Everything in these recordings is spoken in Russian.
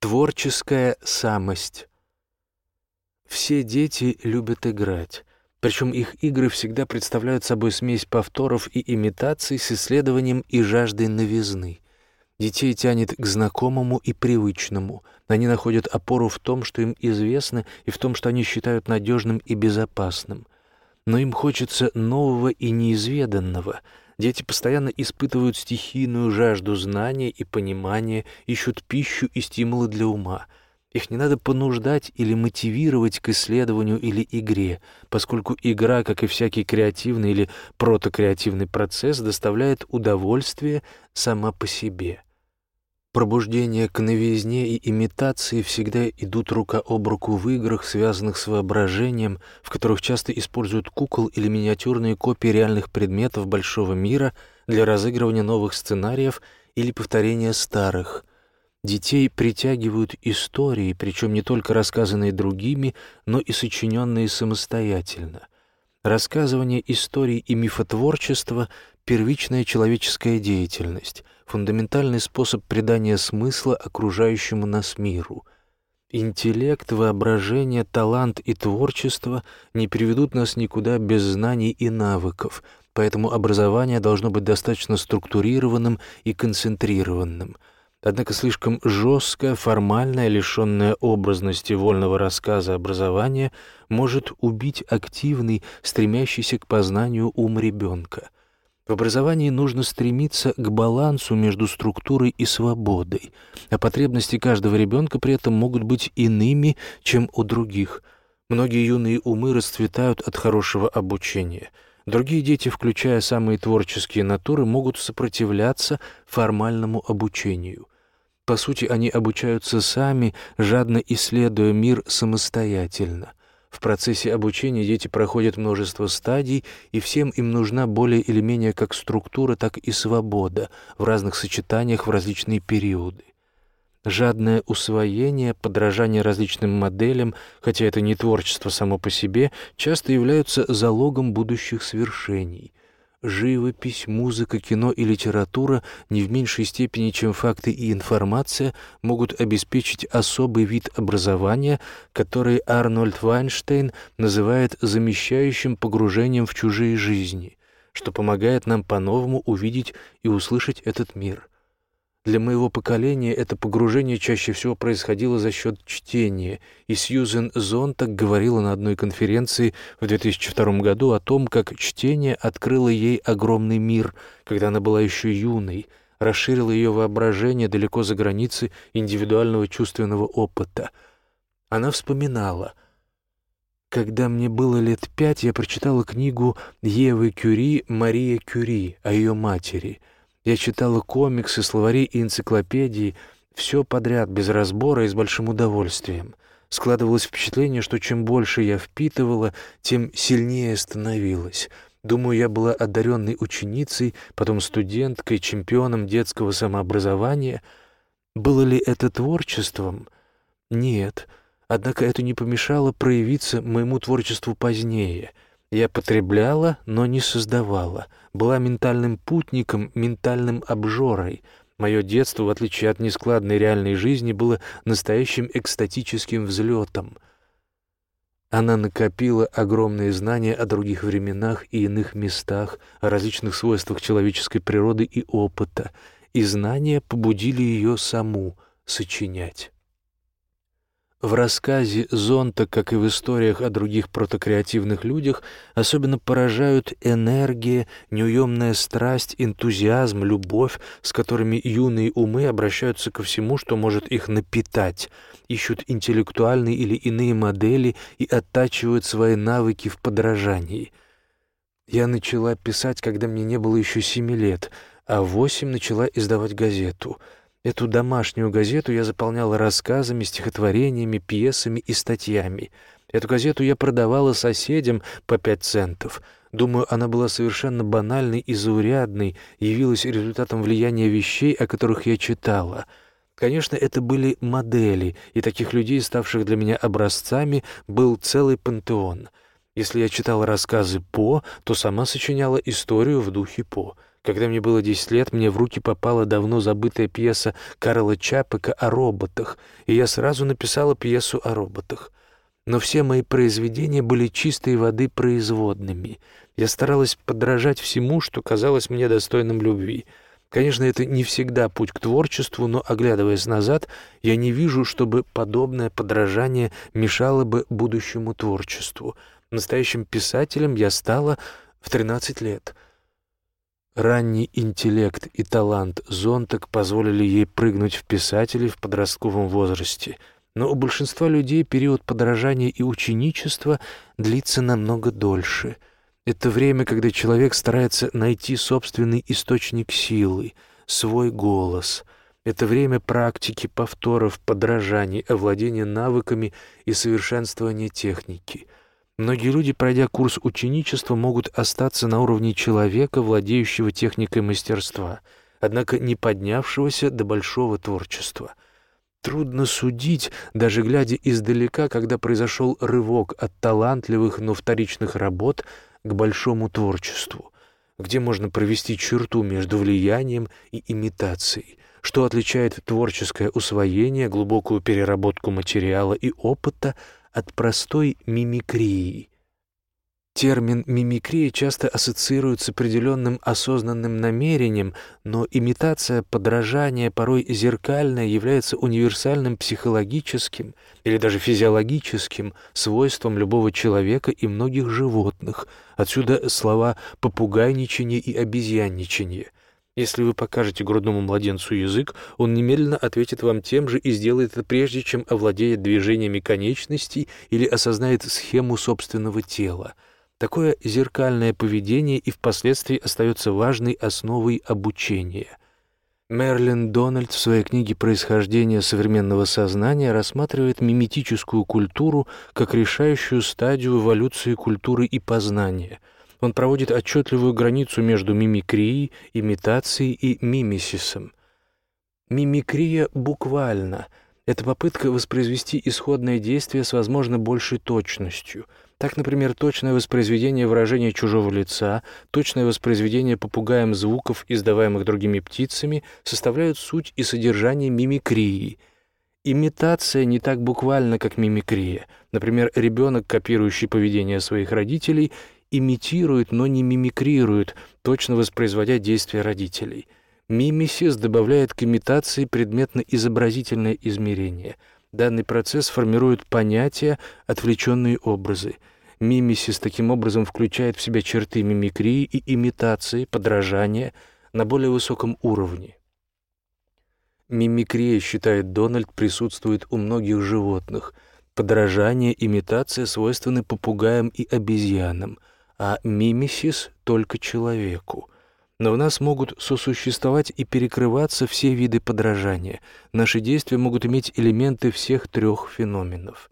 Творческая самость. Все дети любят играть, причем их игры всегда представляют собой смесь повторов и имитаций с исследованием и жаждой новизны. Детей тянет к знакомому и привычному. Они находят опору в том, что им известно, и в том, что они считают надежным и безопасным. Но им хочется нового и неизведанного — Дети постоянно испытывают стихийную жажду знания и понимания, ищут пищу и стимулы для ума. Их не надо понуждать или мотивировать к исследованию или игре, поскольку игра, как и всякий креативный или протокреативный процесс, доставляет удовольствие сама по себе. Пробуждение к новизне и имитации всегда идут рука об руку в играх, связанных с воображением, в которых часто используют кукол или миниатюрные копии реальных предметов большого мира для разыгрывания новых сценариев или повторения старых. Детей притягивают истории, причем не только рассказанные другими, но и сочиненные самостоятельно. Рассказывание историй и мифотворчество — первичная человеческая деятельность — фундаментальный способ придания смысла окружающему нас миру. Интеллект, воображение, талант и творчество не приведут нас никуда без знаний и навыков, поэтому образование должно быть достаточно структурированным и концентрированным. Однако слишком жесткое, формальное, лишенное образности вольного рассказа образование может убить активный, стремящийся к познанию ум ребенка — в образовании нужно стремиться к балансу между структурой и свободой, а потребности каждого ребенка при этом могут быть иными, чем у других. Многие юные умы расцветают от хорошего обучения. Другие дети, включая самые творческие натуры, могут сопротивляться формальному обучению. По сути, они обучаются сами, жадно исследуя мир самостоятельно. В процессе обучения дети проходят множество стадий, и всем им нужна более или менее как структура, так и свобода в разных сочетаниях в различные периоды. Жадное усвоение, подражание различным моделям, хотя это не творчество само по себе, часто являются залогом будущих свершений. Живопись, музыка, кино и литература не в меньшей степени, чем факты и информация, могут обеспечить особый вид образования, который Арнольд Вайнштейн называет замещающим погружением в чужие жизни, что помогает нам по-новому увидеть и услышать этот мир. Для моего поколения это погружение чаще всего происходило за счет чтения, и Сьюзен Зонтак говорила на одной конференции в 2002 году о том, как чтение открыло ей огромный мир, когда она была еще юной, расширило ее воображение далеко за границы индивидуального чувственного опыта. Она вспоминала — когда мне было лет пять, я прочитала книгу Евы Кюри «Мария Кюри» о ее матери — я читала комиксы, словари и энциклопедии, все подряд, без разбора и с большим удовольствием. Складывалось впечатление, что чем больше я впитывала, тем сильнее становилась. Думаю, я была одаренной ученицей, потом студенткой, чемпионом детского самообразования. Было ли это творчеством? Нет. Однако это не помешало проявиться моему творчеству позднее — я потребляла, но не создавала, была ментальным путником, ментальным обжорой. Мое детство, в отличие от нескладной реальной жизни, было настоящим экстатическим взлетом. Она накопила огромные знания о других временах и иных местах, о различных свойствах человеческой природы и опыта, и знания побудили ее саму сочинять. В рассказе Зонта, как и в историях о других протокреативных людях, особенно поражают энергия, неуемная страсть, энтузиазм, любовь, с которыми юные умы обращаются ко всему, что может их напитать, ищут интеллектуальные или иные модели и оттачивают свои навыки в подражании. Я начала писать, когда мне не было еще семи лет, а восемь начала издавать газету — Эту домашнюю газету я заполняла рассказами, стихотворениями, пьесами и статьями. Эту газету я продавала соседям по пять центов. Думаю, она была совершенно банальной и заурядной, явилась результатом влияния вещей, о которых я читала. Конечно, это были модели, и таких людей, ставших для меня образцами, был целый пантеон. Если я читала рассказы По, то сама сочиняла историю в духе По — Когда мне было 10 лет, мне в руки попала давно забытая пьеса Карла Чапека о роботах, и я сразу написала пьесу о роботах. Но все мои произведения были чистой воды производными. Я старалась подражать всему, что казалось мне достойным любви. Конечно, это не всегда путь к творчеству, но, оглядываясь назад, я не вижу, чтобы подобное подражание мешало бы будущему творчеству. Настоящим писателем я стала в 13 лет — Ранний интеллект и талант зонток позволили ей прыгнуть в писателей в подростковом возрасте, но у большинства людей период подражания и ученичества длится намного дольше. Это время, когда человек старается найти собственный источник силы, свой голос. Это время практики, повторов, подражаний, овладения навыками и совершенствования техники — Многие люди, пройдя курс ученичества, могут остаться на уровне человека, владеющего техникой мастерства, однако не поднявшегося до большого творчества. Трудно судить, даже глядя издалека, когда произошел рывок от талантливых, но вторичных работ к большому творчеству, где можно провести черту между влиянием и имитацией, что отличает творческое усвоение, глубокую переработку материала и опыта – от простой мимикрии. Термин «мимикрия» часто ассоциирует с определенным осознанным намерением, но имитация, подражание, порой зеркальное, является универсальным психологическим или даже физиологическим свойством любого человека и многих животных. Отсюда слова «попугайничание» и «обезьянничание». Если вы покажете грудному младенцу язык, он немедленно ответит вам тем же и сделает это прежде, чем овладеет движениями конечностей или осознает схему собственного тела. Такое зеркальное поведение и впоследствии остается важной основой обучения. Мерлин Дональд в своей книге «Происхождение современного сознания» рассматривает миметическую культуру как решающую стадию эволюции культуры и познания — он проводит отчетливую границу между мимикрией, имитацией и мимисисом. Мимикрия буквально — это попытка воспроизвести исходное действие с возможно большей точностью. Так, например, точное воспроизведение выражения чужого лица, точное воспроизведение попугаем звуков, издаваемых другими птицами, составляют суть и содержание мимикрии — Имитация не так буквально, как мимикрия. Например, ребенок, копирующий поведение своих родителей, имитирует, но не мимикрирует, точно воспроизводя действия родителей. Мимисис добавляет к имитации предметно-изобразительное измерение. Данный процесс формирует понятия, отвлеченные образы. Мимисис таким образом включает в себя черты мимикрии и имитации, подражания на более высоком уровне. Мимикрия, считает Дональд, присутствует у многих животных. Подражание, имитация свойственны попугаям и обезьянам – а мимисис — только человеку. Но в нас могут сосуществовать и перекрываться все виды подражания. Наши действия могут иметь элементы всех трех феноменов.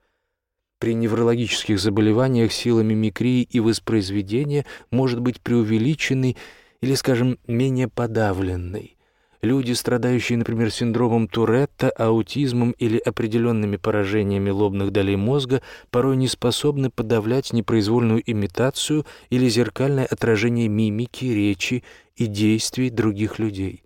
При неврологических заболеваниях сила мимикрии и воспроизведения может быть преувеличенной или, скажем, менее подавленной. Люди, страдающие, например, синдромом Туретта, аутизмом или определенными поражениями лобных долей мозга, порой не способны подавлять непроизвольную имитацию или зеркальное отражение мимики, речи и действий других людей.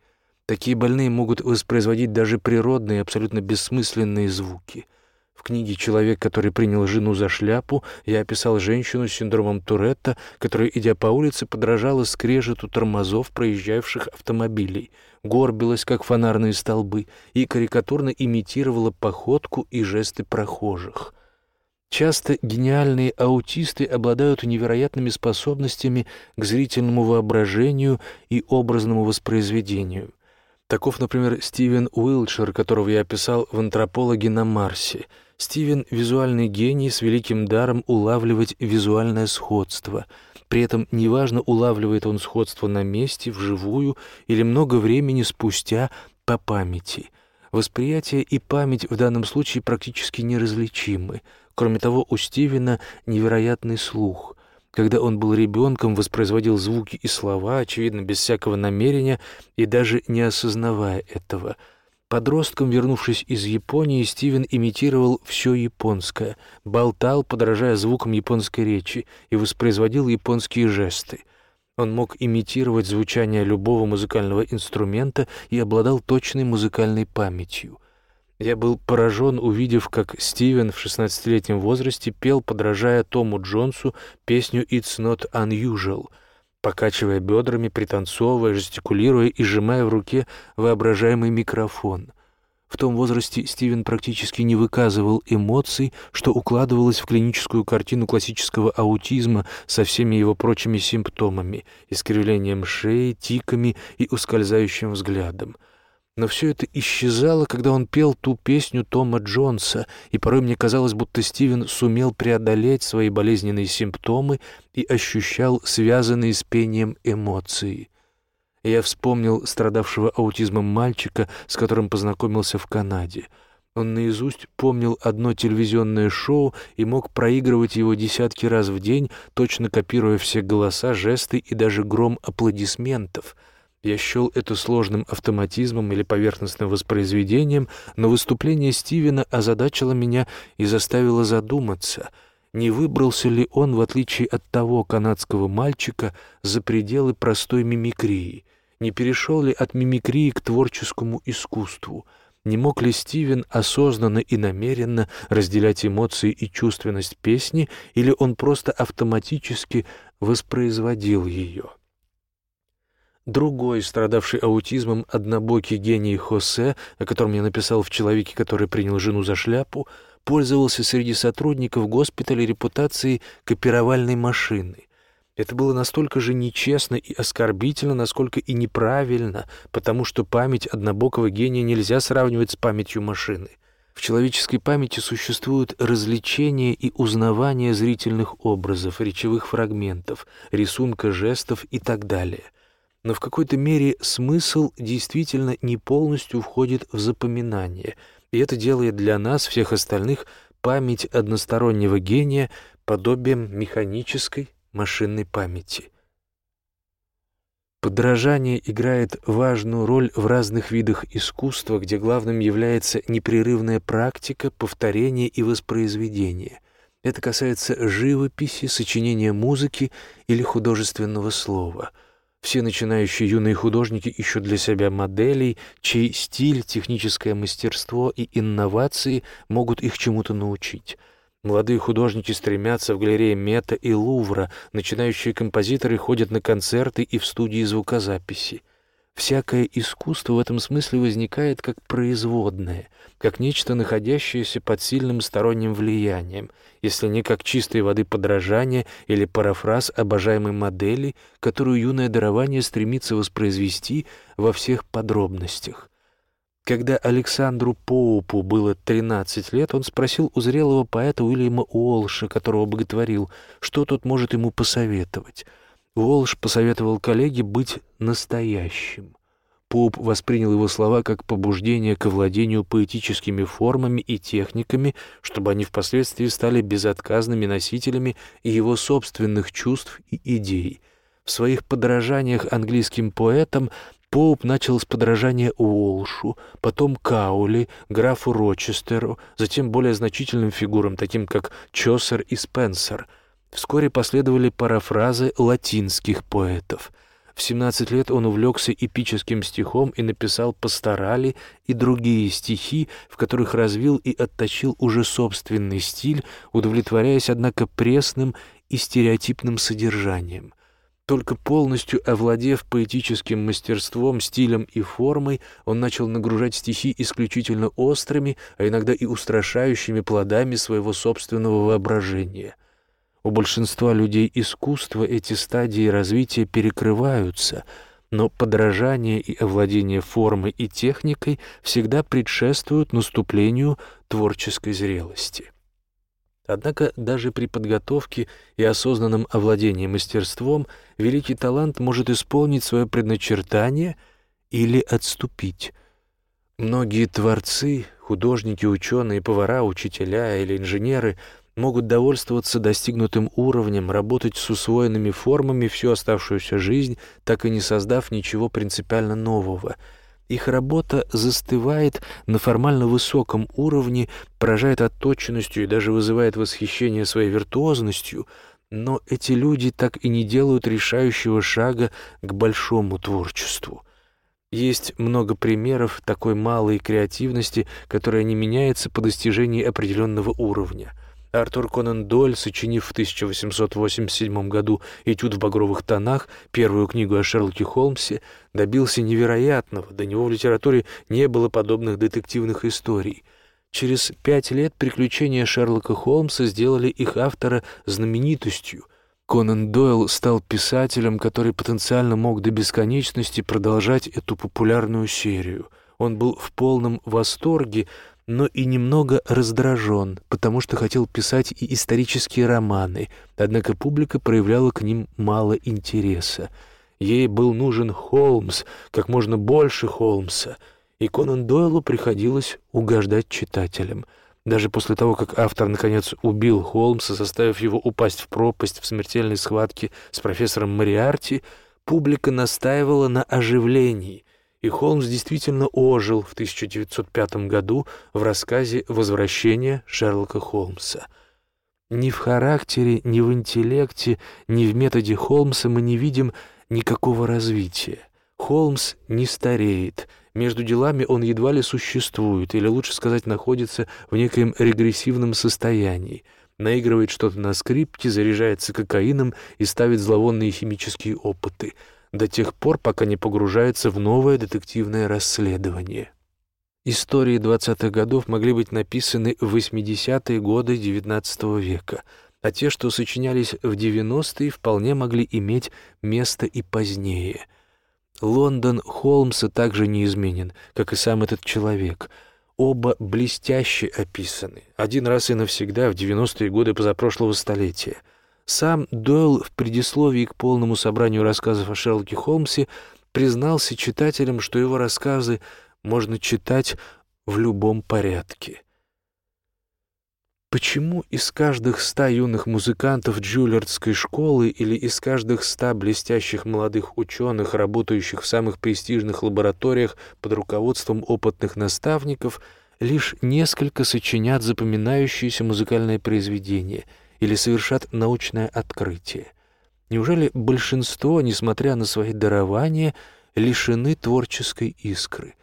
Такие больные могут воспроизводить даже природные, абсолютно бессмысленные звуки — в книге «Человек, который принял жену за шляпу» я описал женщину с синдромом Туретта, которая, идя по улице, подражала скрежету тормозов проезжавших автомобилей, горбилась, как фонарные столбы, и карикатурно имитировала походку и жесты прохожих. Часто гениальные аутисты обладают невероятными способностями к зрительному воображению и образному воспроизведению. Таков, например, Стивен Уилчер, которого я описал в «Антропологе на Марсе», Стивен — визуальный гений с великим даром улавливать визуальное сходство. При этом неважно, улавливает он сходство на месте, вживую или много времени спустя по памяти. Восприятие и память в данном случае практически неразличимы. Кроме того, у Стивена невероятный слух. Когда он был ребенком, воспроизводил звуки и слова, очевидно, без всякого намерения и даже не осознавая этого — Подростком, вернувшись из Японии, Стивен имитировал все японское, болтал, подражая звукам японской речи, и воспроизводил японские жесты. Он мог имитировать звучание любого музыкального инструмента и обладал точной музыкальной памятью. Я был поражен, увидев, как Стивен в 16-летнем возрасте пел, подражая Тому Джонсу, песню «It's not unusual», покачивая бедрами, пританцовывая, жестикулируя и сжимая в руке воображаемый микрофон. В том возрасте Стивен практически не выказывал эмоций, что укладывалось в клиническую картину классического аутизма со всеми его прочими симптомами — искривлением шеи, тиками и ускользающим взглядом — но все это исчезало, когда он пел ту песню Тома Джонса, и порой мне казалось, будто Стивен сумел преодолеть свои болезненные симптомы и ощущал связанные с пением эмоции. Я вспомнил страдавшего аутизмом мальчика, с которым познакомился в Канаде. Он наизусть помнил одно телевизионное шоу и мог проигрывать его десятки раз в день, точно копируя все голоса, жесты и даже гром аплодисментов — я счел это сложным автоматизмом или поверхностным воспроизведением, но выступление Стивена озадачило меня и заставило задуматься, не выбрался ли он, в отличие от того канадского мальчика, за пределы простой мимикрии, не перешел ли от мимикрии к творческому искусству, не мог ли Стивен осознанно и намеренно разделять эмоции и чувственность песни, или он просто автоматически воспроизводил ее. Другой, страдавший аутизмом, однобокий гений Хосе, о котором я написал в «Человеке, который принял жену за шляпу», пользовался среди сотрудников госпиталя репутацией копировальной машины. Это было настолько же нечестно и оскорбительно, насколько и неправильно, потому что память однобокого гения нельзя сравнивать с памятью машины. В человеческой памяти существуют развлечение и узнавание зрительных образов, речевых фрагментов, рисунка жестов и так далее — но в какой-то мере смысл действительно не полностью входит в запоминание, и это делает для нас, всех остальных, память одностороннего гения подобием механической машинной памяти. Подражание играет важную роль в разных видах искусства, где главным является непрерывная практика, повторение и воспроизведение. Это касается живописи, сочинения музыки или художественного слова — все начинающие юные художники ищут для себя моделей, чей стиль, техническое мастерство и инновации могут их чему-то научить. Молодые художники стремятся в галерее Мета и Лувра, начинающие композиторы ходят на концерты и в студии звукозаписи. Всякое искусство в этом смысле возникает как производное, как нечто, находящееся под сильным сторонним влиянием, если не как чистой воды подражание или парафраз обожаемой модели, которую юное дарование стремится воспроизвести во всех подробностях. Когда Александру Поупу было 13 лет, он спросил у зрелого поэта Уильяма Уолша, которого боготворил, что тот может ему посоветовать — Уолш посоветовал коллеге быть настоящим. Поп воспринял его слова как побуждение к овладению поэтическими формами и техниками, чтобы они впоследствии стали безотказными носителями его собственных чувств и идей. В своих подражаниях английским поэтам Поуп начал с подражания Уолшу, потом Каули, графу Рочестеру, затем более значительным фигурам, таким как Чосер и Спенсер — Вскоре последовали парафразы латинских поэтов. В 17 лет он увлекся эпическим стихом и написал «Пасторали» и другие стихи, в которых развил и отточил уже собственный стиль, удовлетворяясь, однако, пресным и стереотипным содержанием. Только полностью овладев поэтическим мастерством, стилем и формой, он начал нагружать стихи исключительно острыми, а иногда и устрашающими плодами своего собственного воображения. У большинства людей искусства эти стадии развития перекрываются, но подражание и овладение формой и техникой всегда предшествуют наступлению творческой зрелости. Однако даже при подготовке и осознанном овладении мастерством великий талант может исполнить свое предначертание или отступить. Многие творцы, художники, ученые, повара, учителя или инженеры — могут довольствоваться достигнутым уровнем, работать с усвоенными формами всю оставшуюся жизнь, так и не создав ничего принципиально нового. Их работа застывает на формально высоком уровне, поражает отточенностью и даже вызывает восхищение своей виртуозностью, Но эти люди так и не делают решающего шага к большому творчеству. Есть много примеров такой малой креативности, которая не меняется по достижении определенного уровня. Артур Конан Дойль, сочинив в 1887 году «Этюд в багровых тонах», первую книгу о Шерлоке Холмсе, добился невероятного, до него в литературе не было подобных детективных историй. Через пять лет приключения Шерлока Холмса сделали их автора знаменитостью. Конан Дойл стал писателем, который потенциально мог до бесконечности продолжать эту популярную серию. Он был в полном восторге, но и немного раздражен, потому что хотел писать и исторические романы, однако публика проявляла к ним мало интереса. Ей был нужен Холмс, как можно больше Холмса — и Конан Дойлу приходилось угождать читателям. Даже после того, как автор, наконец, убил Холмса, заставив его упасть в пропасть в смертельной схватке с профессором Мариарти, публика настаивала на оживлении, и Холмс действительно ожил в 1905 году в рассказе «Возвращение Шерлока Холмса». Ни в характере, ни в интеллекте, ни в методе Холмса мы не видим никакого развития. Холмс не стареет — между делами он едва ли существует, или лучше сказать, находится в некоем регрессивном состоянии, наигрывает что-то на скрипке, заряжается кокаином и ставит зловонные химические опыты, до тех пор, пока не погружается в новое детективное расследование. Истории 20-х годов могли быть написаны в 80-е годы XIX века, а те, что сочинялись в 90-е, вполне могли иметь место и позднее — Лондон Холмса также неизменен, как и сам этот человек. Оба блестяще описаны, один раз и навсегда в 90-е годы позапрошлого столетия. Сам Дойл в предисловии к полному собранию рассказов о Шерлоке Холмсе признался читателям, что его рассказы можно читать в любом порядке. Почему из каждых ста юных музыкантов Джулиардской школы или из каждых ста блестящих молодых ученых, работающих в самых престижных лабораториях под руководством опытных наставников, лишь несколько сочинят запоминающиеся музыкальные произведения или совершат научное открытие? Неужели большинство, несмотря на свои дарования, лишены творческой искры?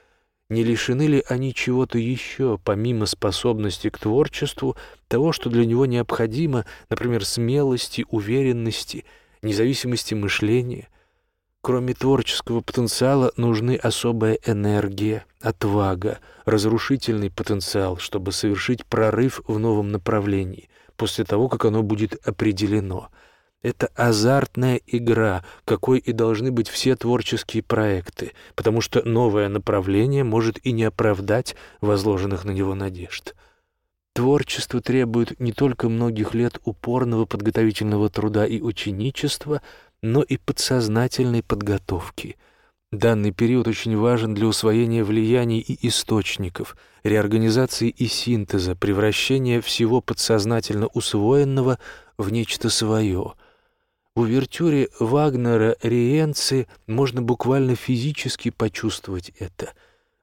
Не лишены ли они чего-то еще, помимо способности к творчеству, того, что для него необходимо, например, смелости, уверенности, независимости мышления? Кроме творческого потенциала нужны особая энергия, отвага, разрушительный потенциал, чтобы совершить прорыв в новом направлении, после того, как оно будет определено — это азартная игра, какой и должны быть все творческие проекты, потому что новое направление может и не оправдать возложенных на него надежд. Творчество требует не только многих лет упорного подготовительного труда и ученичества, но и подсознательной подготовки. Данный период очень важен для усвоения влияний и источников, реорганизации и синтеза, превращения всего подсознательно усвоенного в нечто свое — в увертюре Вагнера «Риенци» можно буквально физически почувствовать это.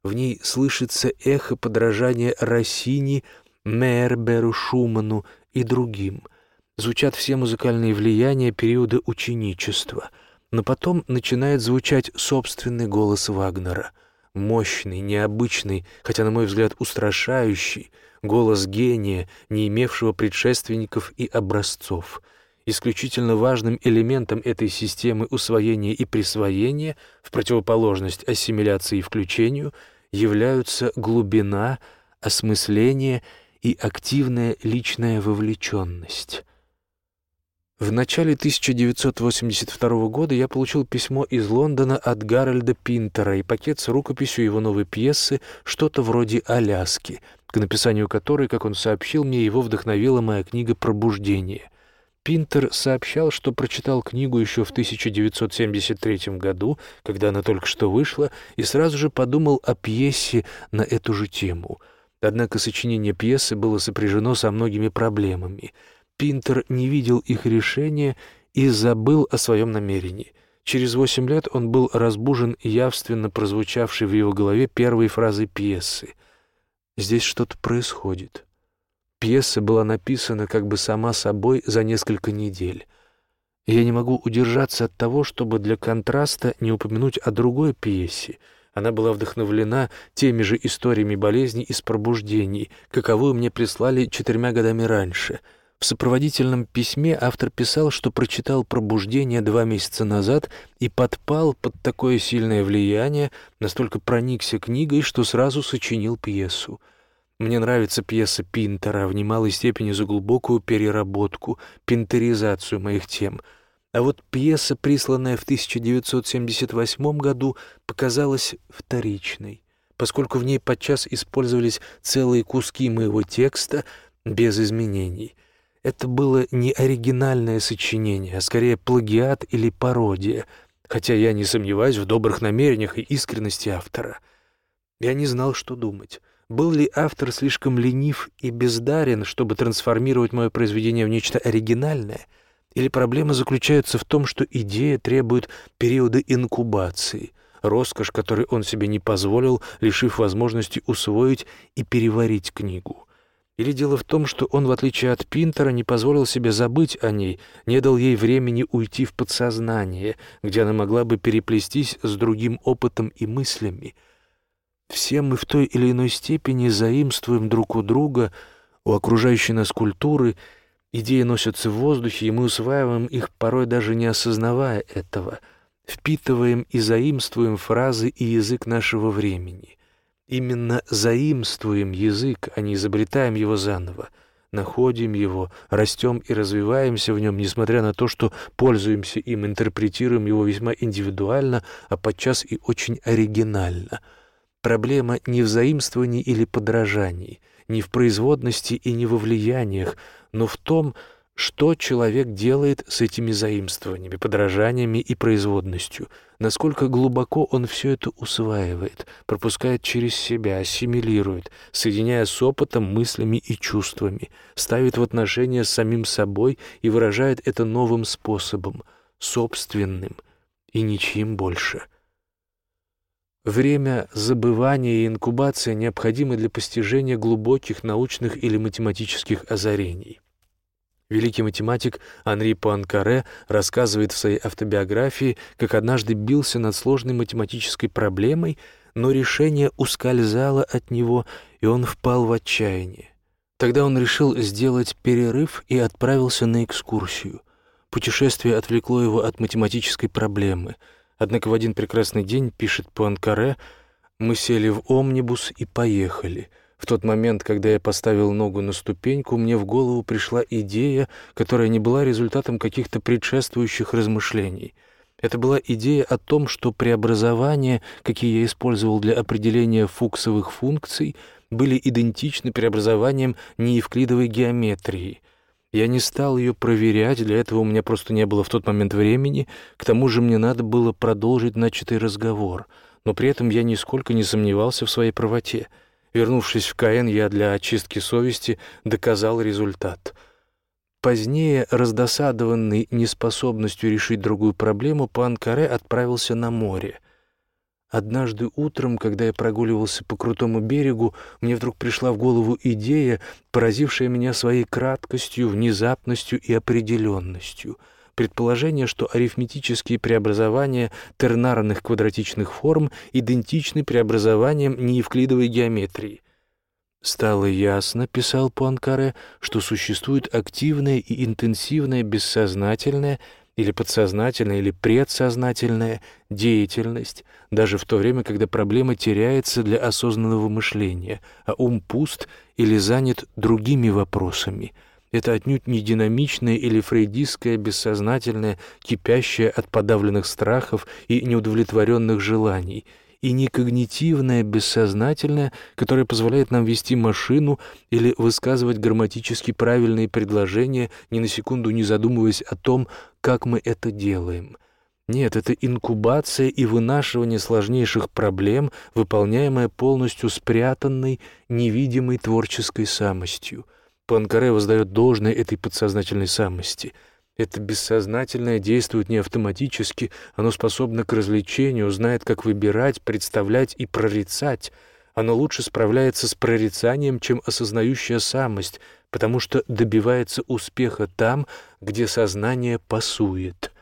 В ней слышится эхо подражания Россини, Мерберу, Шуману и другим. Звучат все музыкальные влияния периода ученичества. Но потом начинает звучать собственный голос Вагнера. Мощный, необычный, хотя, на мой взгляд, устрашающий, голос гения, не имевшего предшественников и образцов — Исключительно важным элементом этой системы усвоения и присвоения, в противоположность ассимиляции и включению, являются глубина, осмысление и активная личная вовлеченность. В начале 1982 года я получил письмо из Лондона от Гарольда Пинтера и пакет с рукописью его новой пьесы «Что-то вроде Аляски», к написанию которой, как он сообщил мне, его вдохновила моя книга «Пробуждение». Пинтер сообщал, что прочитал книгу еще в 1973 году, когда она только что вышла, и сразу же подумал о пьесе на эту же тему. Однако сочинение пьесы было сопряжено со многими проблемами. Пинтер не видел их решения и забыл о своем намерении. Через восемь лет он был разбужен явственно прозвучавшей в его голове первой фразой пьесы. «Здесь что-то происходит». Пьеса была написана как бы сама собой за несколько недель. Я не могу удержаться от того, чтобы для контраста не упомянуть о другой пьесе. Она была вдохновлена теми же историями болезней и с пробуждений, каковую мне прислали четырьмя годами раньше. В сопроводительном письме автор писал, что прочитал «Пробуждение» два месяца назад и подпал под такое сильное влияние, настолько проникся книгой, что сразу сочинил пьесу. Мне нравится пьеса Пинтера в немалой степени за глубокую переработку, пинтеризацию моих тем. А вот пьеса, присланная в 1978 году, показалась вторичной, поскольку в ней подчас использовались целые куски моего текста без изменений. Это было не оригинальное сочинение, а скорее плагиат или пародия, хотя я не сомневаюсь в добрых намерениях и искренности автора. Я не знал, что думать. Был ли автор слишком ленив и бездарен, чтобы трансформировать мое произведение в нечто оригинальное? Или проблема заключается в том, что идея требует периода инкубации, роскошь, которой он себе не позволил, лишив возможности усвоить и переварить книгу? Или дело в том, что он, в отличие от Пинтера, не позволил себе забыть о ней, не дал ей времени уйти в подсознание, где она могла бы переплестись с другим опытом и мыслями — все мы в той или иной степени заимствуем друг у друга, у окружающей нас культуры, идеи носятся в воздухе, и мы усваиваем их, порой даже не осознавая этого, впитываем и заимствуем фразы и язык нашего времени. Именно заимствуем язык, а не изобретаем его заново, находим его, растем и развиваемся в нем, несмотря на то, что пользуемся им, интерпретируем его весьма индивидуально, а подчас и очень оригинально — Проблема не в заимствовании или подражании, не в производности и не во влияниях, но в том, что человек делает с этими заимствованиями, подражаниями и производностью, насколько глубоко он все это усваивает, пропускает через себя, ассимилирует, соединяя с опытом, мыслями и чувствами, ставит в отношения с самим собой и выражает это новым способом, собственным и ничьим больше — Время забывания и инкубация необходимы для постижения глубоких научных или математических озарений. Великий математик Анри Пуанкаре рассказывает в своей автобиографии, как однажды бился над сложной математической проблемой, но решение ускользало от него, и он впал в отчаяние. Тогда он решил сделать перерыв и отправился на экскурсию. Путешествие отвлекло его от математической проблемы — Однако в один прекрасный день, пишет Пуанкаре, мы сели в омнибус и поехали. В тот момент, когда я поставил ногу на ступеньку, мне в голову пришла идея, которая не была результатом каких-то предшествующих размышлений. Это была идея о том, что преобразования, какие я использовал для определения фуксовых функций, были идентичны преобразованиям неевклидовой геометрии — я не стал ее проверять, для этого у меня просто не было в тот момент времени, к тому же мне надо было продолжить начатый разговор, но при этом я нисколько не сомневался в своей правоте. Вернувшись в КН, я для очистки совести доказал результат. Позднее, раздосадованный неспособностью решить другую проблему, пан Каре отправился на море. Однажды утром, когда я прогуливался по крутому берегу, мне вдруг пришла в голову идея, поразившая меня своей краткостью, внезапностью и определенностью. Предположение, что арифметические преобразования тернарных квадратичных форм идентичны преобразованиям неевклидовой геометрии. «Стало ясно, — писал Пуанкаре, — что существует активное и интенсивное бессознательное — или подсознательная, или предсознательная деятельность, даже в то время, когда проблема теряется для осознанного мышления, а ум пуст или занят другими вопросами. Это отнюдь не динамичное или фрейдистское бессознательное, кипящее от подавленных страхов и неудовлетворенных желаний — и не когнитивное, бессознательное, которое позволяет нам вести машину или высказывать грамматически правильные предложения, ни на секунду не задумываясь о том, как мы это делаем. Нет, это инкубация и вынашивание сложнейших проблем, выполняемая полностью спрятанной, невидимой творческой самостью. Панкаре воздает должное этой подсознательной самости — это бессознательное действует не автоматически, оно способно к развлечению, знает, как выбирать, представлять и прорицать. Оно лучше справляется с прорицанием, чем осознающая самость, потому что добивается успеха там, где сознание пасует.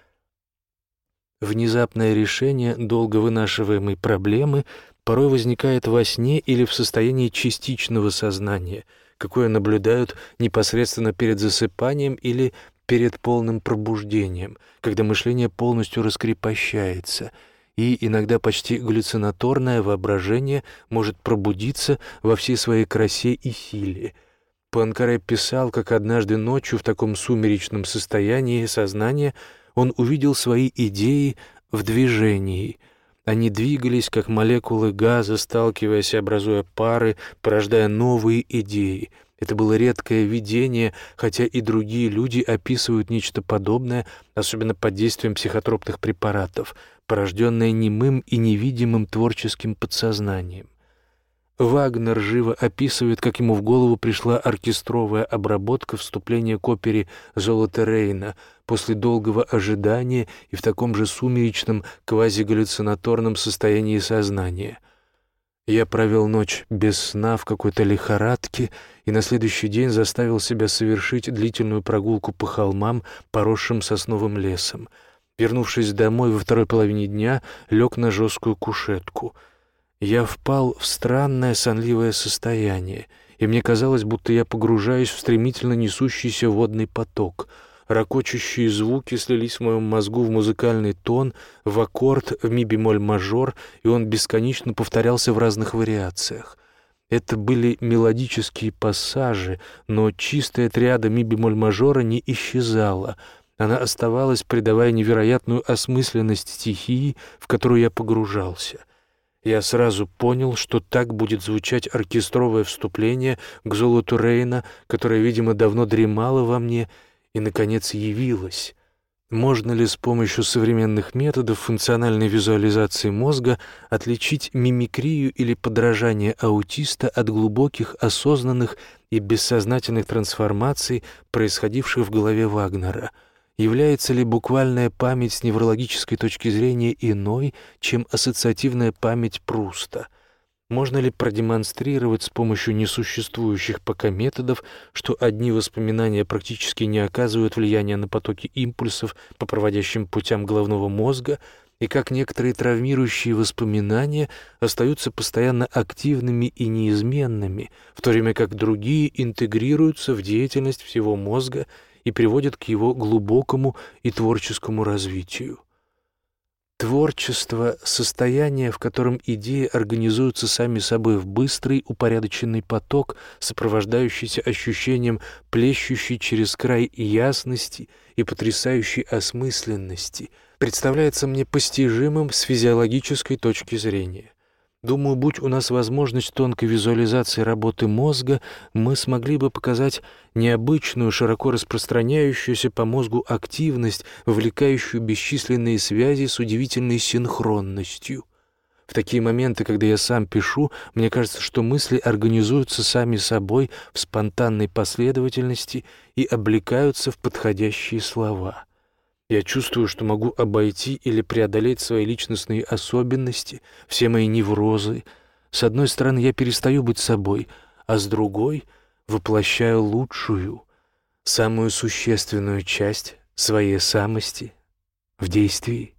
Внезапное решение долго вынашиваемой проблемы порой возникает во сне или в состоянии частичного сознания, какое наблюдают непосредственно перед засыпанием или перед полным пробуждением, когда мышление полностью раскрепощается, и иногда почти галлюцинаторное воображение может пробудиться во всей своей красе и силе. Пуанкаре писал, как однажды ночью в таком сумеречном состоянии сознания – он увидел свои идеи в движении. Они двигались, как молекулы газа, сталкиваясь образуя пары, порождая новые идеи. Это было редкое видение, хотя и другие люди описывают нечто подобное, особенно под действием психотропных препаратов, порожденное немым и невидимым творческим подсознанием. Вагнер живо описывает, как ему в голову пришла оркестровая обработка вступления к опере «Золото Рейна» после долгого ожидания и в таком же сумеречном, квазигаллюцинаторном состоянии сознания. Я провел ночь без сна в какой-то лихорадке и на следующий день заставил себя совершить длительную прогулку по холмам, поросшим сосновым лесом. Вернувшись домой во второй половине дня, лег на жесткую кушетку — я впал в странное сонливое состояние, и мне казалось, будто я погружаюсь в стремительно несущийся водный поток. Рокочущие звуки слились в моем мозгу в музыкальный тон, в аккорд, в ми-бемоль мажор, и он бесконечно повторялся в разных вариациях. Это были мелодические пассажи, но чистая триада ми-бемоль мажора не исчезала. Она оставалась, придавая невероятную осмысленность стихии, в которую я погружался — я сразу понял, что так будет звучать оркестровое вступление к золоту Рейна, которое, видимо, давно дремало во мне и, наконец, явилось. Можно ли с помощью современных методов функциональной визуализации мозга отличить мимикрию или подражание аутиста от глубоких, осознанных и бессознательных трансформаций, происходивших в голове Вагнера — Является ли буквальная память с неврологической точки зрения иной, чем ассоциативная память Пруста? Можно ли продемонстрировать с помощью несуществующих пока методов, что одни воспоминания практически не оказывают влияния на потоки импульсов по проводящим путям головного мозга, и как некоторые травмирующие воспоминания остаются постоянно активными и неизменными, в то время как другие интегрируются в деятельность всего мозга и приводит к его глубокому и творческому развитию. Творчество — состояние, в котором идеи организуются сами собой в быстрый, упорядоченный поток, сопровождающийся ощущением плещущей через край ясности и потрясающей осмысленности, представляется мне постижимым с физиологической точки зрения. Думаю, будь у нас возможность тонкой визуализации работы мозга, мы смогли бы показать необычную, широко распространяющуюся по мозгу активность, вовлекающую бесчисленные связи с удивительной синхронностью. В такие моменты, когда я сам пишу, мне кажется, что мысли организуются сами собой в спонтанной последовательности и облекаются в подходящие слова. Я чувствую, что могу обойти или преодолеть свои личностные особенности, все мои неврозы. С одной стороны, я перестаю быть собой, а с другой — воплощаю лучшую, самую существенную часть своей самости в действии.